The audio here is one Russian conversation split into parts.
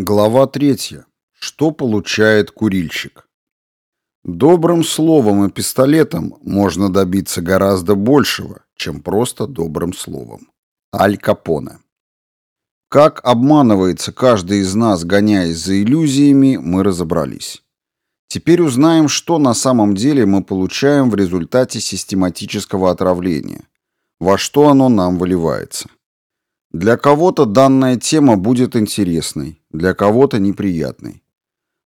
Глава третья. Что получает курильщик? Добрым словом и пистолетом можно добиться гораздо большего, чем просто добрым словом. Аль Капоне. Как обманывается каждый из нас, гоняясь за иллюзиями, мы разобрались. Теперь узнаем, что на самом деле мы получаем в результате систематического отравления, во что оно нам выливается. Для кого-то данная тема будет интересной, для кого-то неприятной.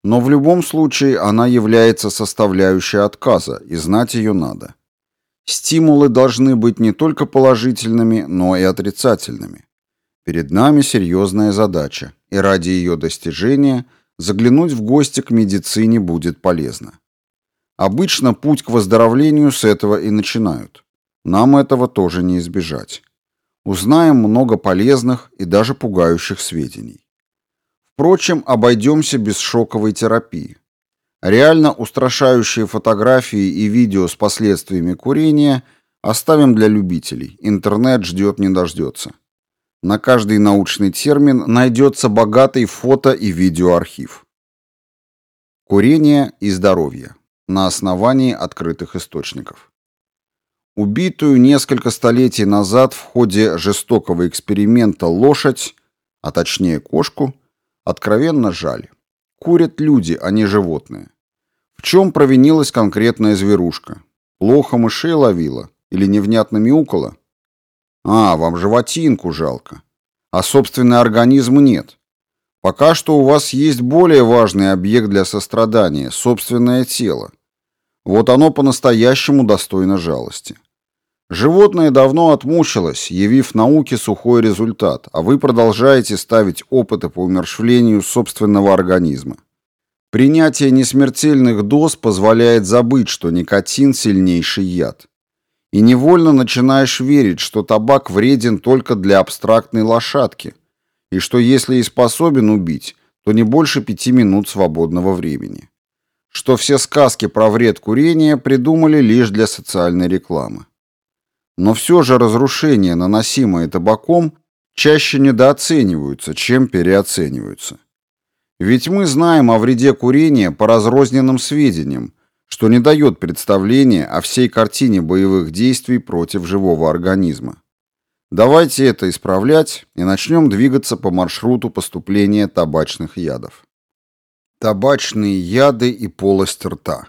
Но в любом случае она является составляющей отказа, и знать ее надо. Стимулы должны быть не только положительными, но и отрицательными. Перед нами серьезная задача, и ради ее достижения заглянуть в гости к медицине будет полезно. Обычно путь к выздоровлению с этого и начинают. Нам этого тоже не избежать узнаем много полезных и даже пугающих сведений. Впрочем, обойдемся без шоковой терапии. Реально устрашающие фотографии и видео с последствиями курения оставим для любителей. Интернет ждет не дождется. На каждый научный термин найдется богатый фото- и видеоархив. Курение и здоровье. На основании открытых источников. Убитую несколько столетий назад в ходе жестокого эксперимента лошадь, а точнее кошку, откровенно жаль. Курят люди, а не животные. В чем провинилась конкретная зверушка? Плохо мышей ловила? Или невнятно мяукала? А, вам животинку жалко. А собственный организм нет. Пока что у вас есть более важный объект для сострадания – собственное тело. Вот оно по-настоящему достойно жалости. Животное давно отмучилось, явив науке сухой результат, а вы продолжаете ставить опыты по умерщвлению собственного организма. Принятие несмертельных доз позволяет забыть, что никотин – сильнейший яд. И невольно начинаешь верить, что табак вреден только для абстрактной лошадки, и что если и способен убить, то не больше пяти минут свободного времени что все сказки про вред курения придумали лишь для социальной рекламы. Но все же разрушения, наносимые табаком, чаще недооцениваются, чем переоцениваются. Ведь мы знаем о вреде курения по разрозненным сведениям, что не дает представления о всей картине боевых действий против живого организма. Давайте это исправлять и начнем двигаться по маршруту поступления табачных ядов. Табачные яды и полость рта.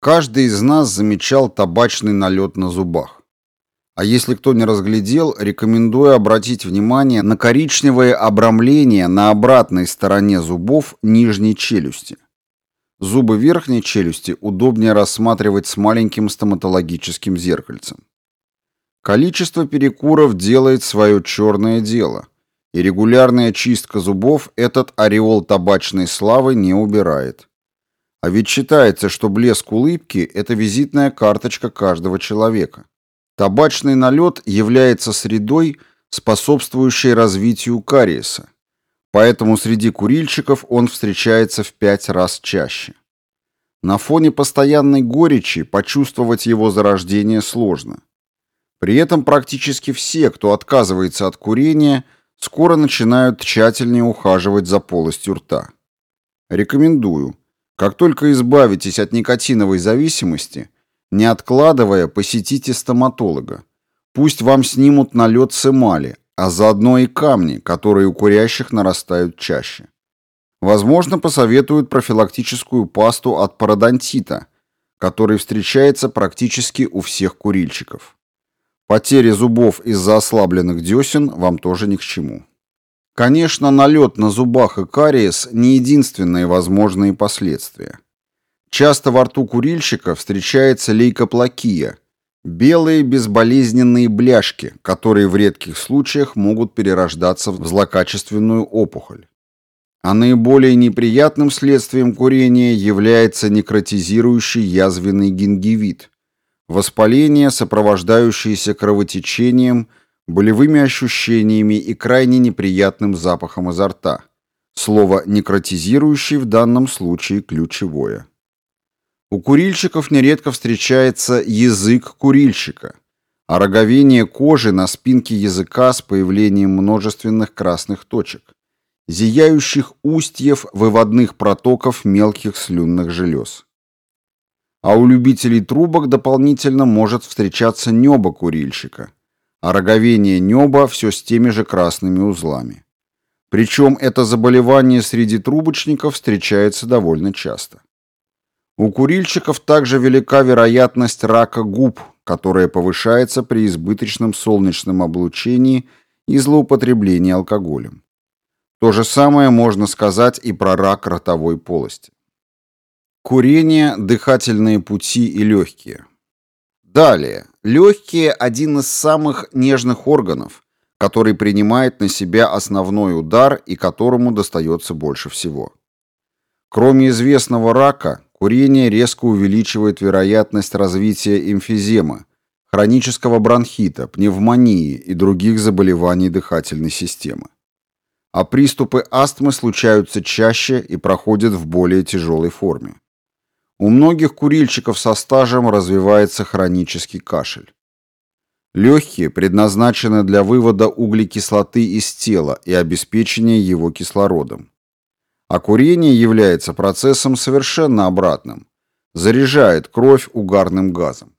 Каждый из нас замечал табачный налет на зубах. А если кто не разглядел, рекомендую обратить внимание на коричневое обрамление на обратной стороне зубов нижней челюсти. Зубы верхней челюсти удобнее рассматривать с маленьким стоматологическим зеркальцем. Количество перекуров делает свое черное дело и регулярная чистка зубов этот ореол табачной славы не убирает. А ведь считается, что блеск улыбки – это визитная карточка каждого человека. Табачный налет является средой, способствующей развитию кариеса, поэтому среди курильщиков он встречается в пять раз чаще. На фоне постоянной горечи почувствовать его зарождение сложно. При этом практически все, кто отказывается от курения – скоро начинают тщательнее ухаживать за полостью рта. Рекомендую, как только избавитесь от никотиновой зависимости, не откладывая, посетите стоматолога. Пусть вам снимут налет с эмали, а заодно и камни, которые у курящих нарастают чаще. Возможно, посоветуют профилактическую пасту от пародонтита, который встречается практически у всех курильщиков. Потеря зубов из-за ослабленных десен вам тоже ни к чему. Конечно, налет на зубах и кариес не единственные возможные последствия. Часто во рту курильщика встречается лейкоплакия, белые безболезненные бляшки, которые в редких случаях могут перерождаться в злокачественную опухоль. А наиболее неприятным следствием курения является некротизирующий язвенный гингивит, Воспаление, сопровождающееся кровотечением, болевыми ощущениями и крайне неприятным запахом изо рта. Слово «некротизирующий» в данном случае ключевое. У курильщиков нередко встречается язык курильщика, а роговение кожи на спинке языка с появлением множественных красных точек зияющих устьев выводных протоков мелких слюнных желез. А у любителей трубок дополнительно может встречаться небо курильщика, а роговение неба все с теми же красными узлами. Причем это заболевание среди трубочников встречается довольно часто. У курильщиков также велика вероятность рака губ, которая повышается при избыточном солнечном облучении и злоупотреблении алкоголем. То же самое можно сказать и про рак ротовой полости. Курение, дыхательные пути и легкие. Далее. Легкие – один из самых нежных органов, который принимает на себя основной удар и которому достается больше всего. Кроме известного рака, курение резко увеличивает вероятность развития эмфиземы, хронического бронхита, пневмонии и других заболеваний дыхательной системы а приступы астмы случаются чаще и проходят в более тяжелой форме. У многих курильщиков со стажем развивается хронический кашель. Легкие предназначены для вывода углекислоты из тела и обеспечения его кислородом. А курение является процессом совершенно обратным. Заряжает кровь угарным газом.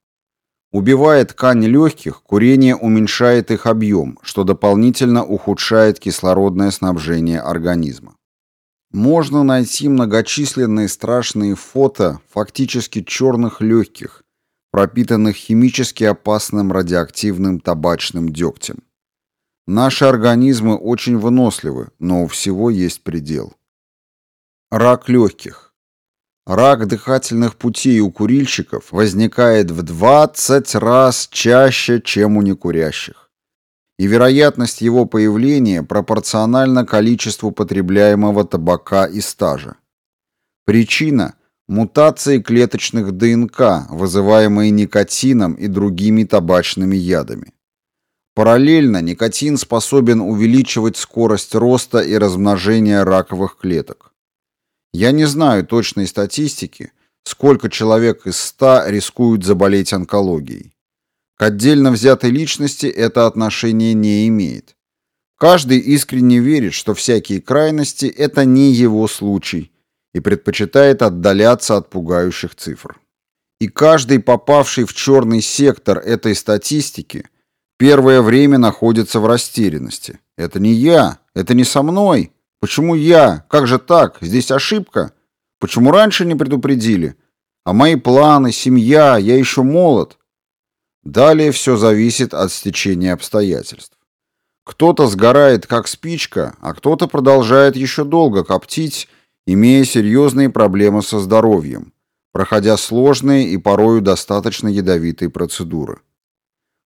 Убивая ткани легких, курение уменьшает их объем, что дополнительно ухудшает кислородное снабжение организма. Можно найти многочисленные страшные фото фактически черных легких, пропитанных химически опасным радиоактивным табачным дегтем. Наши организмы очень выносливы, но у всего есть предел. Рак легких. Рак дыхательных путей у курильщиков возникает в 20 раз чаще, чем у некурящих. И вероятность его появления пропорциональна количеству потребляемого табака и стажа. Причина – мутации клеточных ДНК, вызываемые никотином и другими табачными ядами. Параллельно никотин способен увеличивать скорость роста и размножения раковых клеток. Я не знаю точной статистики, сколько человек из ста рискуют заболеть онкологией. К отдельно взятой личности это отношение не имеет. Каждый искренне верит, что всякие крайности – это не его случай, и предпочитает отдаляться от пугающих цифр. И каждый, попавший в черный сектор этой статистики, первое время находится в растерянности. Это не я, это не со мной, Почему я? Как же так? Здесь ошибка. Почему раньше не предупредили? А мои планы, семья, я еще молод. Далее все зависит от стечения обстоятельств. Кто-то сгорает как спичка, а кто-то продолжает еще долго коптить, имея серьезные проблемы со здоровьем, проходя сложные и порою достаточно ядовитые процедуры.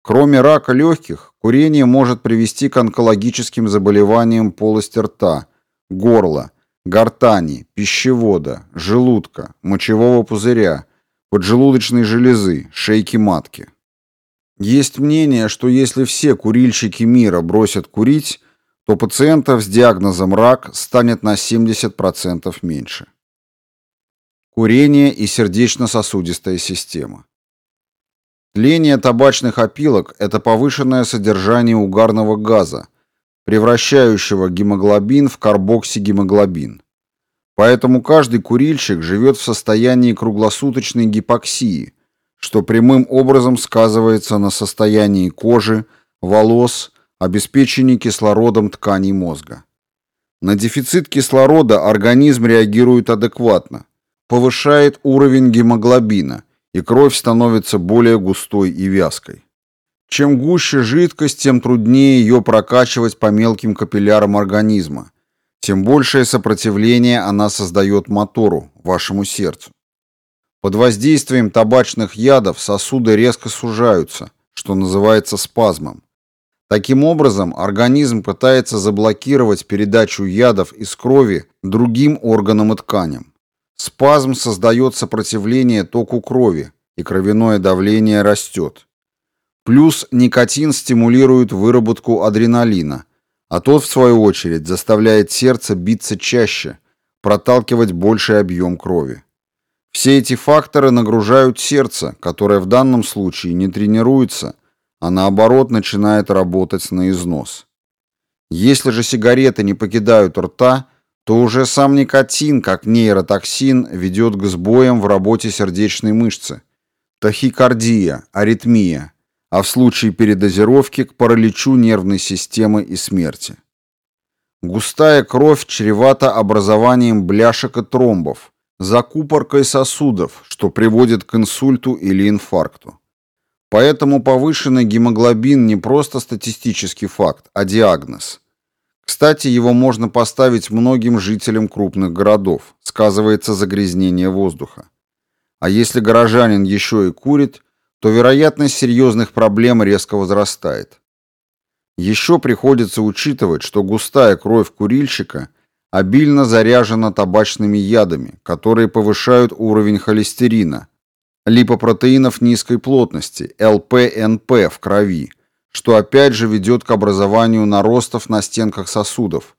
Кроме рака легких, курение может привести к онкологическим заболеваниям полости рта, горла, гортани, пищевода, желудка, мочевого пузыря, поджелудочной железы, шейки матки. Есть мнение, что если все курильщики мира бросят курить, то пациентов с диагнозом рак станет на 70% меньше. Курение и сердечно-сосудистая система. Тление табачных опилок – это повышенное содержание угарного газа, превращающего гемоглобин в карбоксигемоглобин. Поэтому каждый курильщик живет в состоянии круглосуточной гипоксии, что прямым образом сказывается на состоянии кожи, волос, обеспечении кислородом тканей мозга. На дефицит кислорода организм реагирует адекватно, повышает уровень гемоглобина, и кровь становится более густой и вязкой. Чем гуще жидкость, тем труднее ее прокачивать по мелким капиллярам организма, тем большее сопротивление она создает мотору, вашему сердцу. Под воздействием табачных ядов сосуды резко сужаются, что называется спазмом. Таким образом, организм пытается заблокировать передачу ядов из крови другим органам и тканям. Спазм создает сопротивление току крови, и кровяное давление растет. Плюс никотин стимулирует выработку адреналина, а тот, в свою очередь, заставляет сердце биться чаще, проталкивать больший объем крови. Все эти факторы нагружают сердце, которое в данном случае не тренируется, а наоборот начинает работать на износ. Если же сигареты не покидают рта, то уже сам никотин, как нейротоксин, ведет к сбоям в работе сердечной мышцы. Тахикардия, аритмия, а в случае передозировки к параличу нервной системы и смерти. Густая кровь чревата образованием бляшек и тромбов, закупоркой сосудов, что приводит к инсульту или инфаркту. Поэтому повышенный гемоглобин не просто статистический факт, а диагноз. Кстати, его можно поставить многим жителям крупных городов, сказывается загрязнение воздуха. А если горожанин еще и курит, то вероятность серьезных проблем резко возрастает. Еще приходится учитывать, что густая кровь курильщика обильно заряжена табачными ядами, которые повышают уровень холестерина, липопротеинов низкой плотности, ЛПНП в крови, что опять же ведет к образованию наростов на стенках сосудов,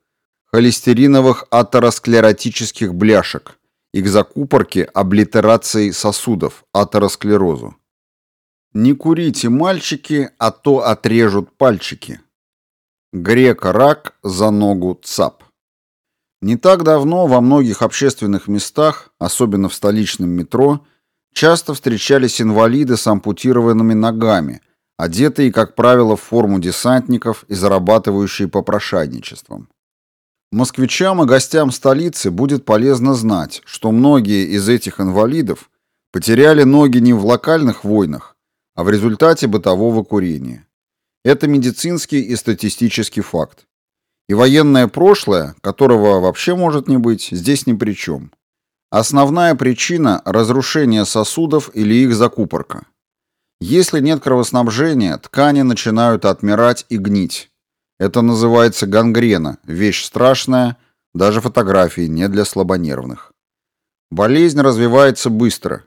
холестериновых атеросклеротических бляшек и к закупорке облитерации сосудов, атеросклерозу. Не курите, мальчики, а то отрежут пальчики. Грека-рак за ногу цап. Не так давно во многих общественных местах, особенно в столичном метро, часто встречались инвалиды с ампутированными ногами, одетые, как правило, в форму десантников и зарабатывающие попрошайничеством. Москвичам и гостям столицы будет полезно знать, что многие из этих инвалидов потеряли ноги не в локальных войнах, а в результате бытового курения. Это медицинский и статистический факт. И военное прошлое, которого вообще может не быть, здесь ни при чем. Основная причина – разрушение сосудов или их закупорка. Если нет кровоснабжения, ткани начинают отмирать и гнить. Это называется гангрена, вещь страшная, даже фотографии не для слабонервных. Болезнь развивается быстро,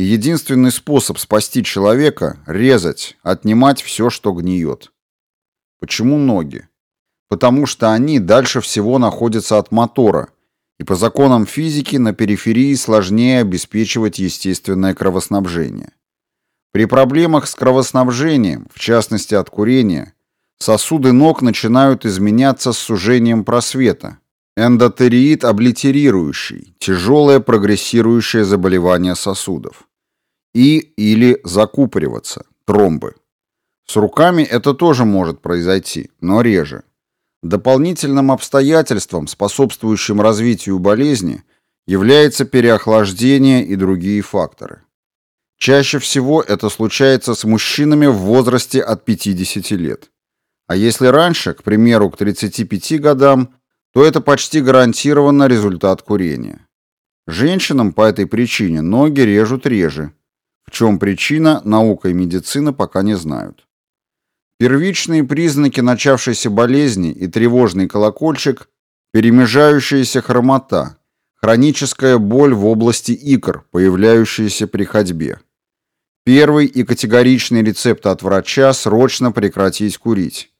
и единственный способ спасти человека – резать, отнимать все, что гниет. Почему ноги? Потому что они дальше всего находятся от мотора, и по законам физики на периферии сложнее обеспечивать естественное кровоснабжение. При проблемах с кровоснабжением, в частности от курения, сосуды ног начинают изменяться с сужением просвета. Эндотериит облитерирующий, тяжелое прогрессирующее заболевание сосудов. И или закупориваться, тромбы. С руками это тоже может произойти, но реже. Дополнительным обстоятельством, способствующим развитию болезни, является переохлаждение и другие факторы. Чаще всего это случается с мужчинами в возрасте от 50 лет. А если раньше, к примеру, к 35 годам, то это почти гарантированно результат курения. Женщинам по этой причине ноги режут реже. В чем причина, наука и медицина пока не знают. Первичные признаки начавшейся болезни и тревожный колокольчик – перемежающаяся хромота, хроническая боль в области икр, появляющаяся при ходьбе. Первый и категоричный рецепт от врача – срочно прекратить курить.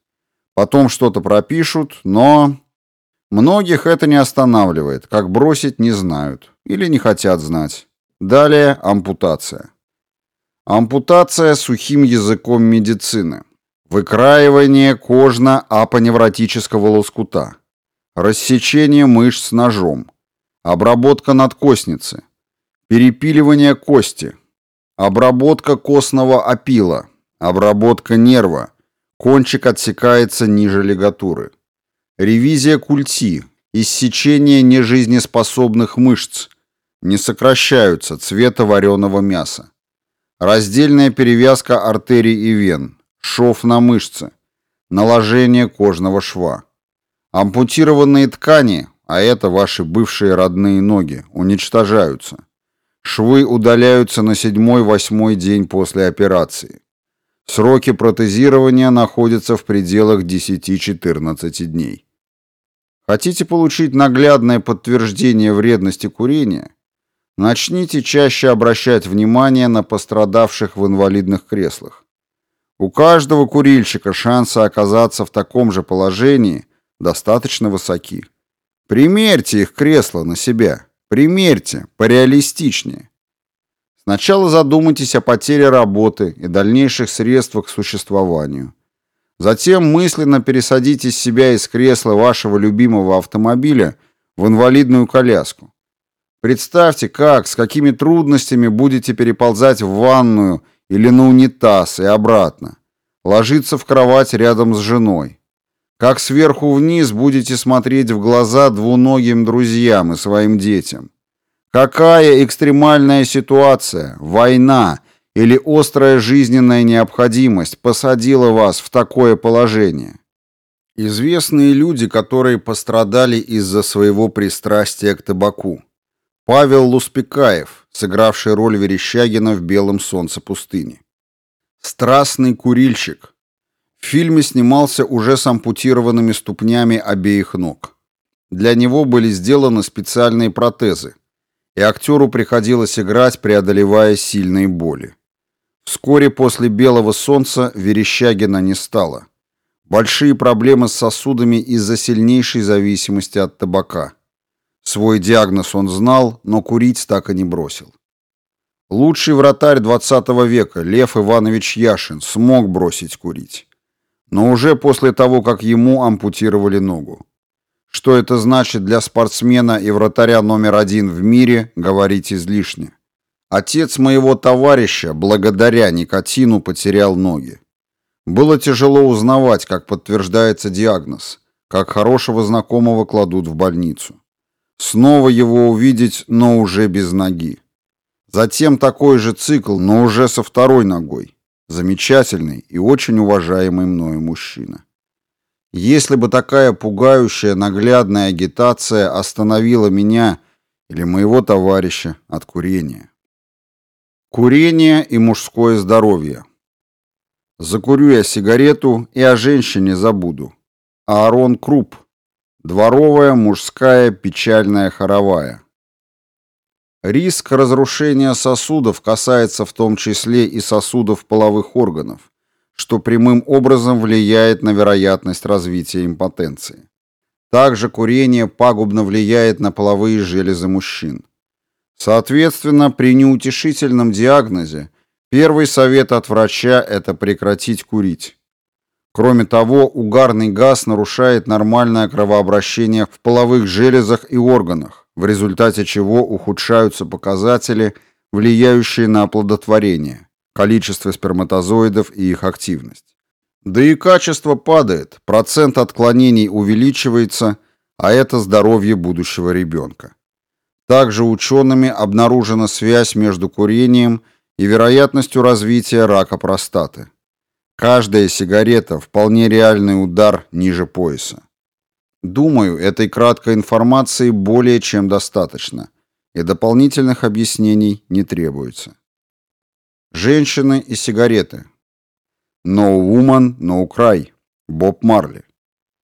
Потом что-то пропишут, но... Многих это не останавливает, как бросить не знают или не хотят знать. Далее ампутация. Ампутация сухим языком медицины. Выкраивание кожно-апоневротического лоскута. Рассечение мышц ножом. Обработка надкостницы. Перепиливание кости. Обработка костного опила. Обработка нерва. Кончик отсекается ниже лигатуры. Ревизия культи. Иссечение нежизнеспособных мышц. Не сокращаются цвета вареного мяса. Раздельная перевязка артерий и вен шов на мышцы, наложение кожного шва. Ампутированные ткани, а это ваши бывшие родные ноги, уничтожаются. Швы удаляются на седьмой-восьмой день после операции. Сроки протезирования находятся в пределах 10-14 дней. Хотите получить наглядное подтверждение вредности курения? Начните чаще обращать внимание на пострадавших в инвалидных креслах. У каждого курильщика шансы оказаться в таком же положении достаточно высоки. Примерьте их кресло на себя. Примерьте, пореалистичнее. Сначала задумайтесь о потере работы и дальнейших средствах к существованию. Затем мысленно пересадите себя из кресла вашего любимого автомобиля в инвалидную коляску. Представьте, как, с какими трудностями будете переползать в ванную или на унитаз и обратно. Ложиться в кровать рядом с женой. Как сверху вниз будете смотреть в глаза двуногим друзьям и своим детям. Какая экстремальная ситуация, война или острая жизненная необходимость посадила вас в такое положение? Известные люди, которые пострадали из-за своего пристрастия к табаку. Павел Луспекаев, сыгравший роль Верещагина в «Белом солнце пустыни». Страстный курильщик. В фильме снимался уже с ампутированными ступнями обеих ног. Для него были сделаны специальные протезы, и актеру приходилось играть, преодолевая сильные боли. Вскоре после «Белого солнца» Верещагина не стало. Большие проблемы с сосудами из-за сильнейшей зависимости от табака. Свой диагноз он знал, но курить так и не бросил. Лучший вратарь XX века Лев Иванович Яшин смог бросить курить. Но уже после того, как ему ампутировали ногу. Что это значит для спортсмена и вратаря номер один в мире, говорить излишне. Отец моего товарища, благодаря никотину, потерял ноги. Было тяжело узнавать, как подтверждается диагноз, как хорошего знакомого кладут в больницу. Снова его увидеть, но уже без ноги. Затем такой же цикл, но уже со второй ногой. Замечательный и очень уважаемый мною мужчина. Если бы такая пугающая наглядная агитация остановила меня или моего товарища от курения. Курение и мужское здоровье. Закурю я сигарету и о женщине забуду. Аарон Круп. Дворовая, мужская, печальная хоровая. Риск разрушения сосудов касается в том числе и сосудов половых органов, что прямым образом влияет на вероятность развития импотенции. Также курение пагубно влияет на половые железы мужчин. Соответственно, при неутешительном диагнозе первый совет от врача – это прекратить курить. Кроме того, угарный газ нарушает нормальное кровообращение в половых железах и органах, в результате чего ухудшаются показатели, влияющие на оплодотворение, количество сперматозоидов и их активность. Да и качество падает, процент отклонений увеличивается, а это здоровье будущего ребенка. Также учеными обнаружена связь между курением и вероятностью развития рака простаты. Каждая сигарета – вполне реальный удар ниже пояса. Думаю, этой краткой информации более чем достаточно, и дополнительных объяснений не требуется. Женщины и сигареты. No woman, no cry. Боб Марли.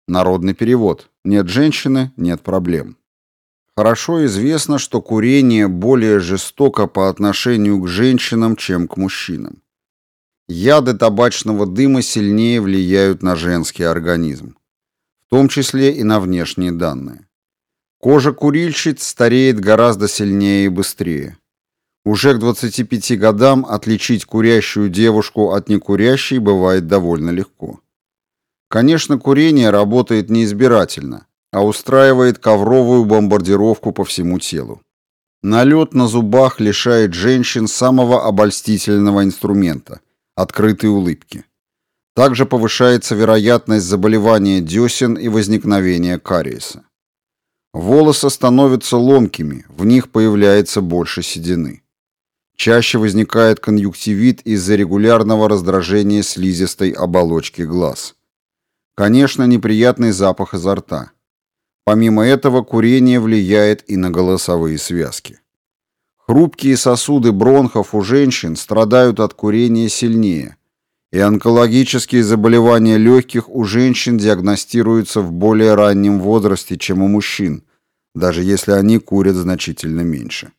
Народный перевод. Нет женщины, нет проблем. Хорошо известно, что курение более жестоко по отношению к женщинам, чем к мужчинам. Яды табачного дыма сильнее влияют на женский организм, в том числе и на внешние данные. Кожа курильщиц стареет гораздо сильнее и быстрее. Уже к 25 годам отличить курящую девушку от некурящей бывает довольно легко. Конечно, курение работает неизбирательно, а устраивает ковровую бомбардировку по всему телу. Налет на зубах лишает женщин самого обольстительного инструмента открытой улыбки. Также повышается вероятность заболевания десен и возникновения кариеса. Волосы становятся ломкими, в них появляется больше седины. Чаще возникает конъюнктивит из-за регулярного раздражения слизистой оболочки глаз. Конечно, неприятный запах изо рта. Помимо этого, курение влияет и на голосовые связки. Хрупкие сосуды бронхов у женщин страдают от курения сильнее, и онкологические заболевания легких у женщин диагностируются в более раннем возрасте, чем у мужчин, даже если они курят значительно меньше.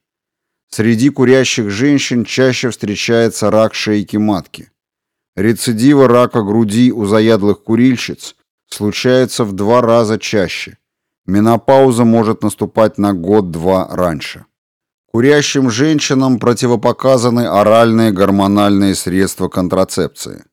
Среди курящих женщин чаще встречается рак шейки матки. Рецидивы рака груди у заядлых курильщиц случается в два раза чаще. Менопауза может наступать на год-два раньше. Курящим женщинам противопоказаны оральные гормональные средства контрацепции.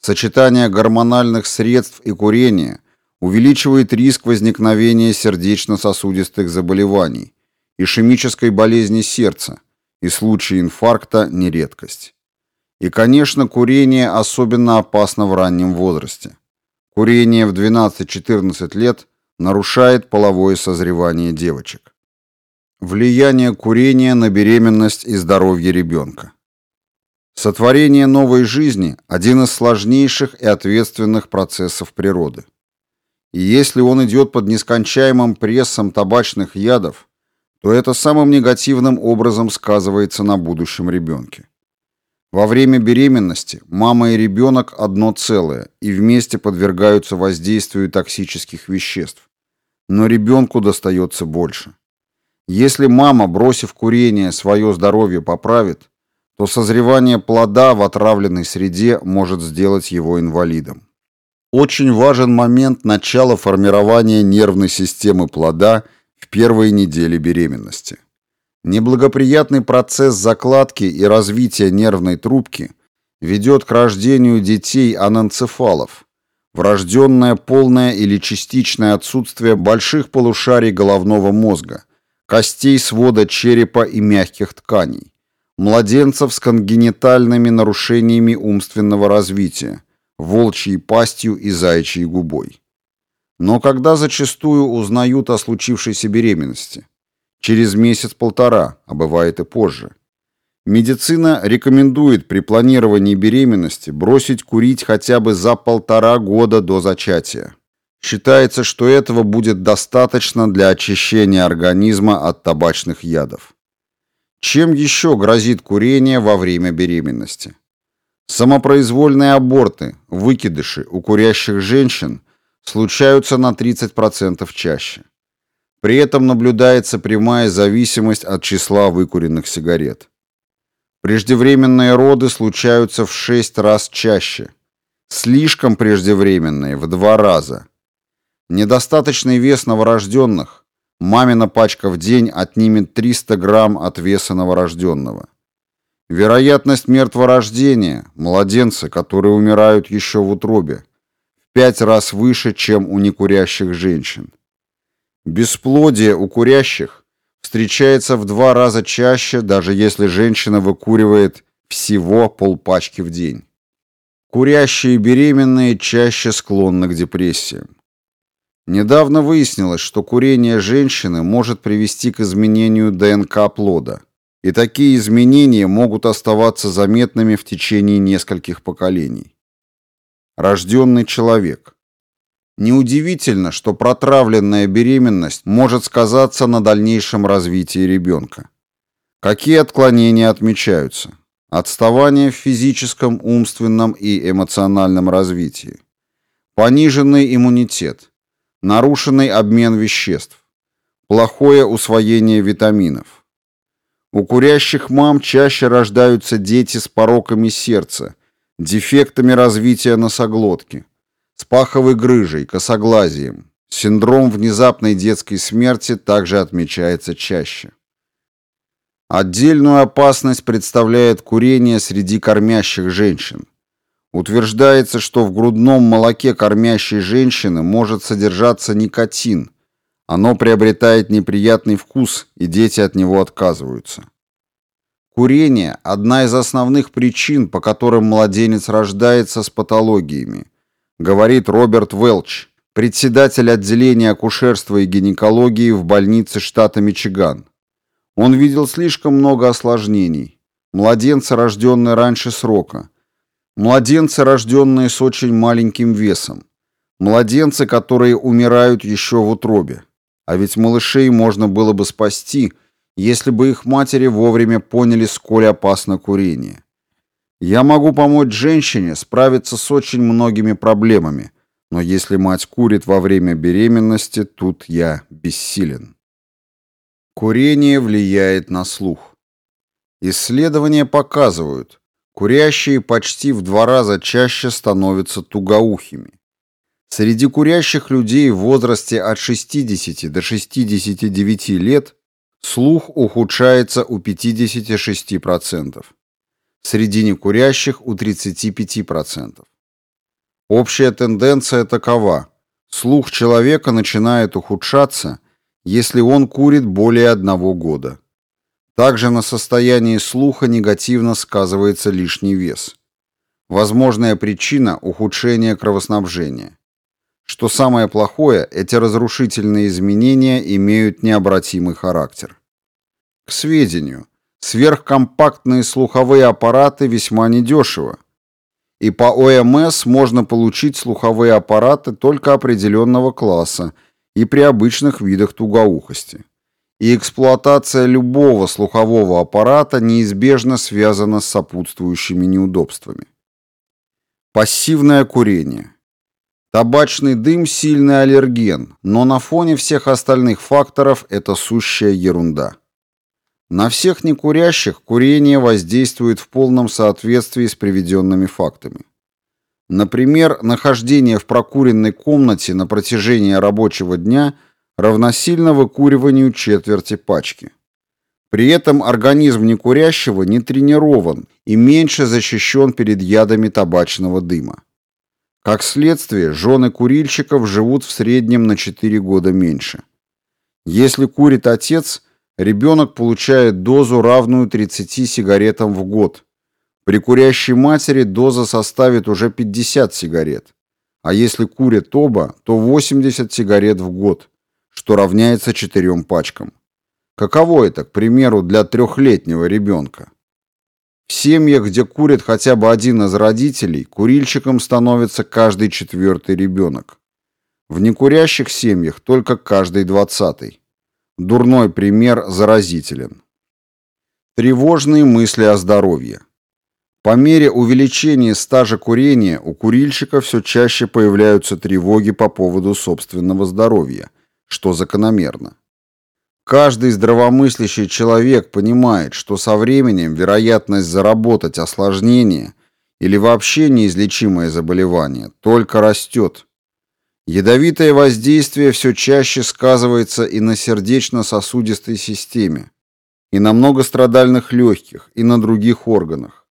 Сочетание гормональных средств и курения увеличивает риск возникновения сердечно-сосудистых заболеваний, ишемической болезни сердца, и случаи инфаркта не редкость. И, конечно, курение особенно опасно в раннем возрасте. Курение в 12-14 лет нарушает половое созревание девочек. Влияние курения на беременность и здоровье ребенка. Сотворение новой жизни – один из сложнейших и ответственных процессов природы. И если он идет под нескончаемым прессом табачных ядов, то это самым негативным образом сказывается на будущем ребенке. Во время беременности мама и ребенок одно целое и вместе подвергаются воздействию токсических веществ. Но ребенку достается больше. Если мама, бросив курение, свое здоровье поправит, то созревание плода в отравленной среде может сделать его инвалидом. Очень важен момент начала формирования нервной системы плода в первые недели беременности. Неблагоприятный процесс закладки и развития нервной трубки ведет к рождению детей аненцефалов, врожденное полное или частичное отсутствие больших полушарий головного мозга, костей свода черепа и мягких тканей, младенцев с конгенитальными нарушениями умственного развития, волчьей пастью и заячьей губой. Но когда зачастую узнают о случившейся беременности? Через месяц-полтора, а бывает и позже. Медицина рекомендует при планировании беременности бросить курить хотя бы за полтора года до зачатия. Считается, что этого будет достаточно для очищения организма от табачных ядов. Чем еще грозит курение во время беременности? Самопроизвольные аборты, выкидыши у курящих женщин случаются на 30% чаще. При этом наблюдается прямая зависимость от числа выкуренных сигарет. Преждевременные роды случаются в 6 раз чаще. Слишком преждевременные в 2 раза. Недостаточный вес новорожденных. Мамина пачка в день отнимет 300 грамм от веса новорожденного. Вероятность мертворождения, младенцы, которые умирают еще в утробе, в пять раз выше, чем у некурящих женщин. Бесплодие у курящих встречается в два раза чаще, даже если женщина выкуривает всего полпачки в день. Курящие беременные чаще склонны к депрессиям. Недавно выяснилось, что курение женщины может привести к изменению ДНК плода, и такие изменения могут оставаться заметными в течение нескольких поколений. Рожденный человек. Неудивительно, что протравленная беременность может сказаться на дальнейшем развитии ребенка. Какие отклонения отмечаются? Отставание в физическом, умственном и эмоциональном развитии. Пониженный иммунитет нарушенный обмен веществ, плохое усвоение витаминов. У курящих мам чаще рождаются дети с пороками сердца, дефектами развития носоглотки, с паховой грыжей, косоглазием. Синдром внезапной детской смерти также отмечается чаще. Отдельную опасность представляет курение среди кормящих женщин. Утверждается, что в грудном молоке кормящей женщины может содержаться никотин. Оно приобретает неприятный вкус, и дети от него отказываются. Курение – одна из основных причин, по которым младенец рождается с патологиями, говорит Роберт Велч, председатель отделения акушерства и гинекологии в больнице штата Мичиган. Он видел слишком много осложнений. Младенцы, рожденные раньше срока, Младенцы, рожденные с очень маленьким весом. Младенцы, которые умирают еще в утробе. А ведь малышей можно было бы спасти, если бы их матери вовремя поняли, сколь опасно курение. Я могу помочь женщине справиться с очень многими проблемами, но если мать курит во время беременности, тут я бессилен. Курение влияет на слух. Исследования показывают, Курящие почти в два раза чаще становятся тугоухими. Среди курящих людей в возрасте от 60 до 69 лет слух ухудшается у 56%, среди некурящих у 35%. Общая тенденция такова. Слух человека начинает ухудшаться, если он курит более одного года. Также на состоянии слуха негативно сказывается лишний вес. Возможная причина – ухудшение кровоснабжения. Что самое плохое, эти разрушительные изменения имеют необратимый характер. К сведению, сверхкомпактные слуховые аппараты весьма недешево, и по ОМС можно получить слуховые аппараты только определенного класса и при обычных видах тугоухости. И эксплуатация любого слухового аппарата неизбежно связана с сопутствующими неудобствами. Пассивное курение. Табачный дым – сильный аллерген, но на фоне всех остальных факторов это сущая ерунда. На всех некурящих курение воздействует в полном соответствии с приведенными фактами. Например, нахождение в прокуренной комнате на протяжении рабочего дня равносильно выкуриванию четверти пачки. При этом организм некурящего не тренирован и меньше защищен перед ядами табачного дыма. Как следствие, жены курильщиков живут в среднем на 4 года меньше. Если курит отец – ребенок получает дозу, равную 30 сигаретам в год. При курящей матери доза составит уже 50 сигарет. А если курят оба, то 80 сигарет в год, что равняется 4 пачкам. Каково это, к примеру, для трехлетнего ребенка? В семьях, где курит хотя бы один из родителей, курильщиком становится каждый четвертый ребенок. В некурящих семьях только каждый двадцатый. Дурной пример заразителен. Тревожные мысли о здоровье. По мере увеличения стажа курения у курильщика все чаще появляются тревоги по поводу собственного здоровья, что закономерно. Каждый здравомыслящий человек понимает, что со временем вероятность заработать осложнение или вообще неизлечимое заболевание только растет. Ядовитое воздействие все чаще сказывается и на сердечно-сосудистой системе, и на многострадальных легких, и на других органах.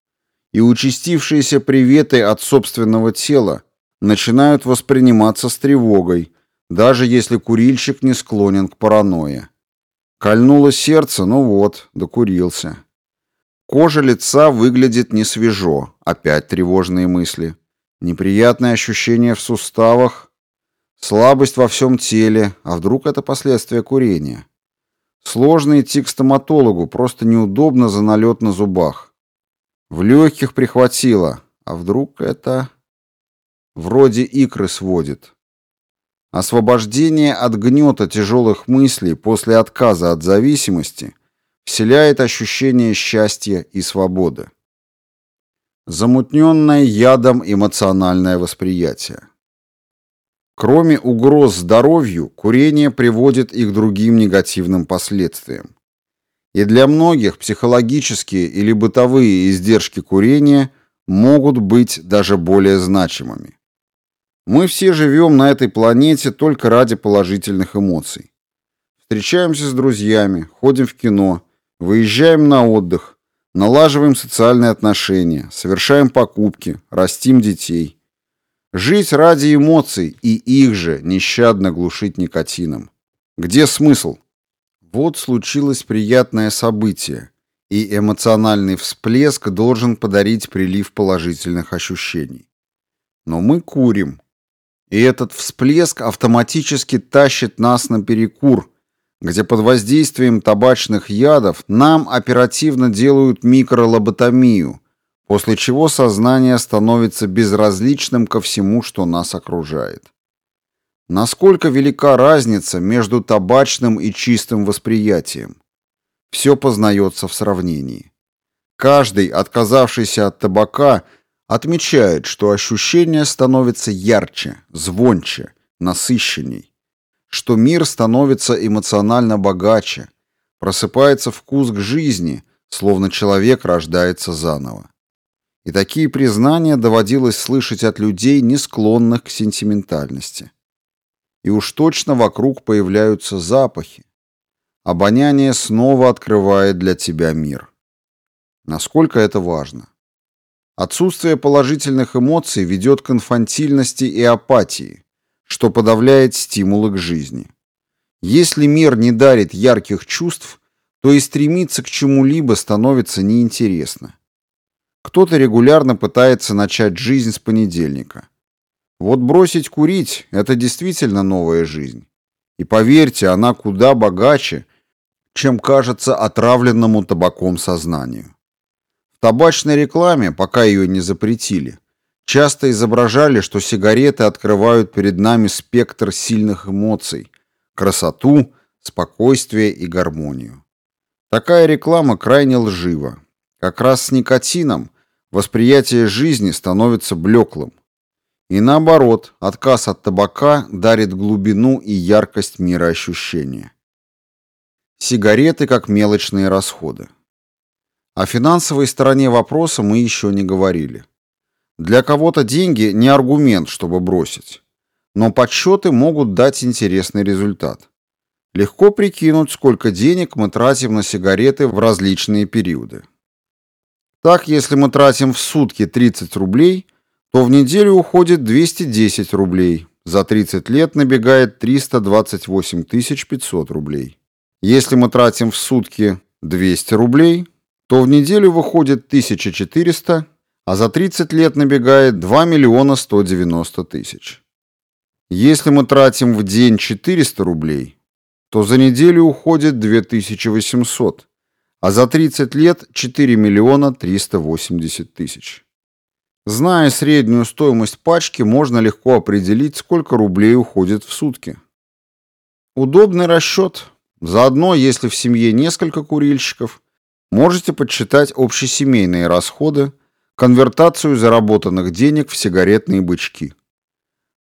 И участившиеся приветы от собственного тела начинают восприниматься с тревогой, даже если курильщик не склонен к паранойе. Кольнуло сердце, ну вот, докурился. Кожа лица выглядит несвежо, опять тревожные мысли. Неприятное ощущение в суставах, Слабость во всем теле, а вдруг это последствия курения? Сложно идти к стоматологу, просто неудобно за налет на зубах. В легких прихватило, а вдруг это... Вроде икры сводит. Освобождение от гнета тяжелых мыслей после отказа от зависимости вселяет ощущение счастья и свободы. Замутненное ядом эмоциональное восприятие. Кроме угроз здоровью, курение приводит и к другим негативным последствиям. И для многих психологические или бытовые издержки курения могут быть даже более значимыми. Мы все живем на этой планете только ради положительных эмоций. Встречаемся с друзьями, ходим в кино, выезжаем на отдых, налаживаем социальные отношения, совершаем покупки, растим детей – Жить ради эмоций и их же нещадно глушить никотином. Где смысл? Вот случилось приятное событие, и эмоциональный всплеск должен подарить прилив положительных ощущений. Но мы курим, и этот всплеск автоматически тащит нас на перекур, где под воздействием табачных ядов нам оперативно делают микролоботомию – после чего сознание становится безразличным ко всему, что нас окружает. Насколько велика разница между табачным и чистым восприятием? Все познается в сравнении. Каждый, отказавшийся от табака, отмечает, что ощущение становится ярче, звонче, насыщенней, что мир становится эмоционально богаче, просыпается вкус к жизни, словно человек рождается заново. И такие признания доводилось слышать от людей, не склонных к сентиментальности. И уж точно вокруг появляются запахи. Обоняние снова открывает для тебя мир. Насколько это важно? Отсутствие положительных эмоций ведет к инфантильности и апатии, что подавляет стимулы к жизни. Если мир не дарит ярких чувств, то и стремиться к чему-либо становится неинтересно. Кто-то регулярно пытается начать жизнь с понедельника. Вот бросить курить – это действительно новая жизнь. И поверьте, она куда богаче, чем кажется отравленному табаком сознанию. Табачной рекламе, пока ее не запретили, часто изображали, что сигареты открывают перед нами спектр сильных эмоций – красоту, спокойствие и гармонию. Такая реклама крайне лжива. Как раз с никотином восприятие жизни становится блеклым. И наоборот, отказ от табака дарит глубину и яркость мироощущения. Сигареты как мелочные расходы. О финансовой стороне вопроса мы еще не говорили. Для кого-то деньги не аргумент, чтобы бросить. Но подсчеты могут дать интересный результат. Легко прикинуть, сколько денег мы тратим на сигареты в различные периоды. Так, если мы тратим в сутки 30 рублей, то в неделю уходит 210 рублей, за 30 лет набегает 328 500 рублей. Если мы тратим в сутки 200 рублей, то в неделю выходит 1400, а за 30 лет набегает 2 миллиона 190 тысяч. Если мы тратим в день 400 рублей, то за неделю уходит 2800, а за 30 лет 4 миллиона 380 тысяч. Зная среднюю стоимость пачки, можно легко определить, сколько рублей уходит в сутки. Удобный расчет. Заодно, если в семье несколько курильщиков, можете подсчитать общесемейные расходы, конвертацию заработанных денег в сигаретные бычки.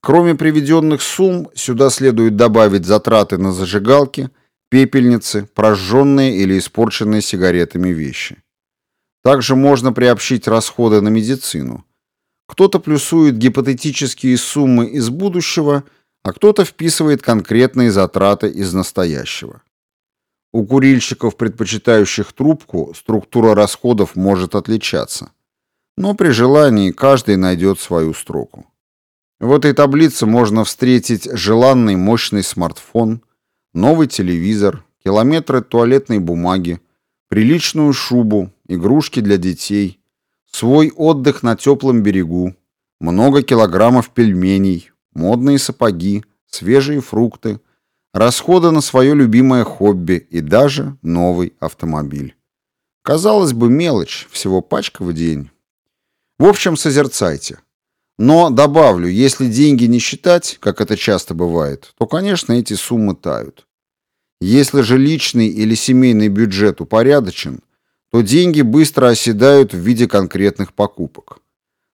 Кроме приведенных сумм, сюда следует добавить затраты на зажигалки, пепельницы, прожженные или испорченные сигаретами вещи. Также можно приобщить расходы на медицину. Кто-то плюсует гипотетические суммы из будущего, а кто-то вписывает конкретные затраты из настоящего. У курильщиков, предпочитающих трубку, структура расходов может отличаться. Но при желании каждый найдет свою строку. В этой таблице можно встретить желанный мощный смартфон, новый телевизор, километры туалетной бумаги, приличную шубу, игрушки для детей, свой отдых на теплом берегу, много килограммов пельменей, модные сапоги, свежие фрукты, расходы на свое любимое хобби и даже новый автомобиль. Казалось бы, мелочь, всего пачка в день. В общем, созерцайте. Но добавлю, если деньги не считать, как это часто бывает, то, конечно, эти суммы тают. Если же личный или семейный бюджет упорядочен, то деньги быстро оседают в виде конкретных покупок.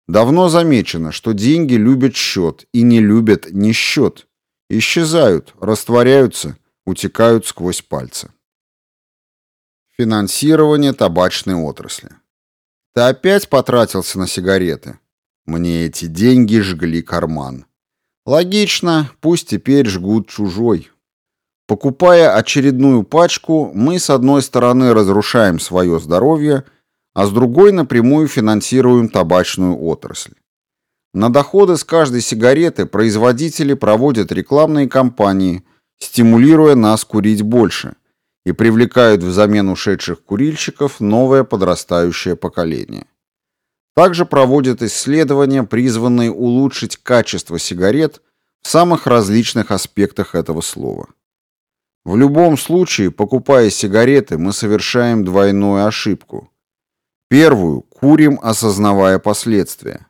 Давно замечено, что деньги любят счет и не любят не счет. Исчезают, растворяются, утекают сквозь пальцы. Финансирование табачной отрасли. Ты опять потратился на сигареты? Мне эти деньги жгли карман. Логично, пусть теперь жгут чужой. Покупая очередную пачку, мы с одной стороны разрушаем свое здоровье, а с другой напрямую финансируем табачную отрасль. На доходы с каждой сигареты производители проводят рекламные кампании, стимулируя нас курить больше, и привлекают взамен ушедших курильщиков новое подрастающее поколение. Также проводят исследования, призванные улучшить качество сигарет в самых различных аспектах этого слова. В любом случае, покупая сигареты, мы совершаем двойную ошибку. Первую – курим, осознавая последствия.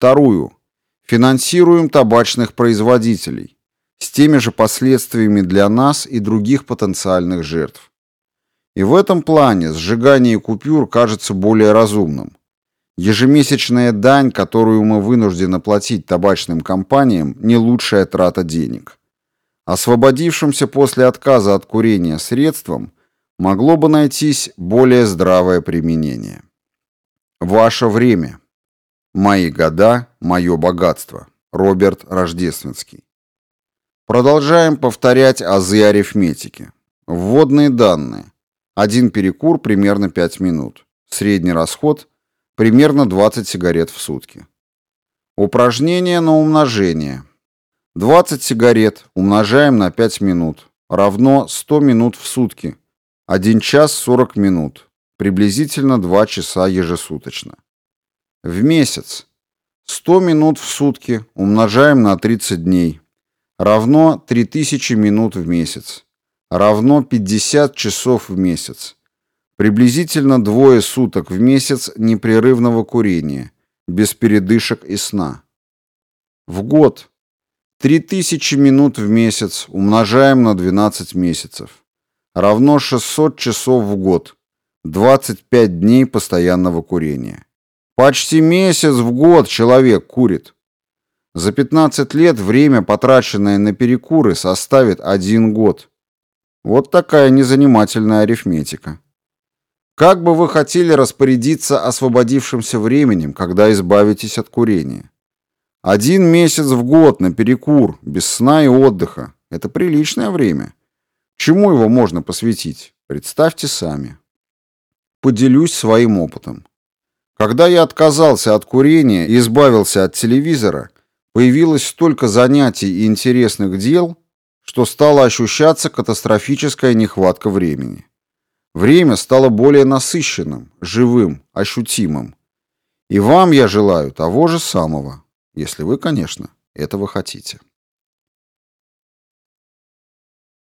Вторую – финансируем табачных производителей с теми же последствиями для нас и других потенциальных жертв. И в этом плане сжигание купюр кажется более разумным. Ежемесячная дань, которую мы вынуждены платить табачным компаниям, не лучшая трата денег. Освободившимся после отказа от курения средством могло бы найтись более здравое применение. Ваше время. Мои года, мое богатство. Роберт Рождественский. Продолжаем повторять азы арифметики. Вводные данные. Один перекур примерно 5 минут. Средний расход примерно 20 сигарет в сутки. Упражнение на умножение. 20 сигарет умножаем на 5 минут равно 100 минут в сутки. 1 час 40 минут. Приблизительно 2 часа ежесуточно. В месяц. 100 минут в сутки умножаем на 30 дней. Равно 3000 минут в месяц. Равно 50 часов в месяц. Приблизительно двое суток в месяц непрерывного курения, без передышек и сна. В год 3000 минут в месяц умножаем на 12 месяцев. Равно 600 часов в год. 25 дней постоянного курения. Почти месяц в год человек курит. За 15 лет время, потраченное на перекуры, составит один год. Вот такая незанимательная арифметика. Как бы вы хотели распорядиться освободившимся временем, когда избавитесь от курения? Один месяц в год на перекур, без сна и отдыха. Это приличное время. Чему его можно посвятить? Представьте сами. Поделюсь своим опытом. Когда я отказался от курения и избавился от телевизора, появилось столько занятий и интересных дел, что стала ощущаться катастрофическая нехватка времени. Время стало более насыщенным, живым, ощутимым. И вам я желаю того же самого, если вы, конечно, этого хотите.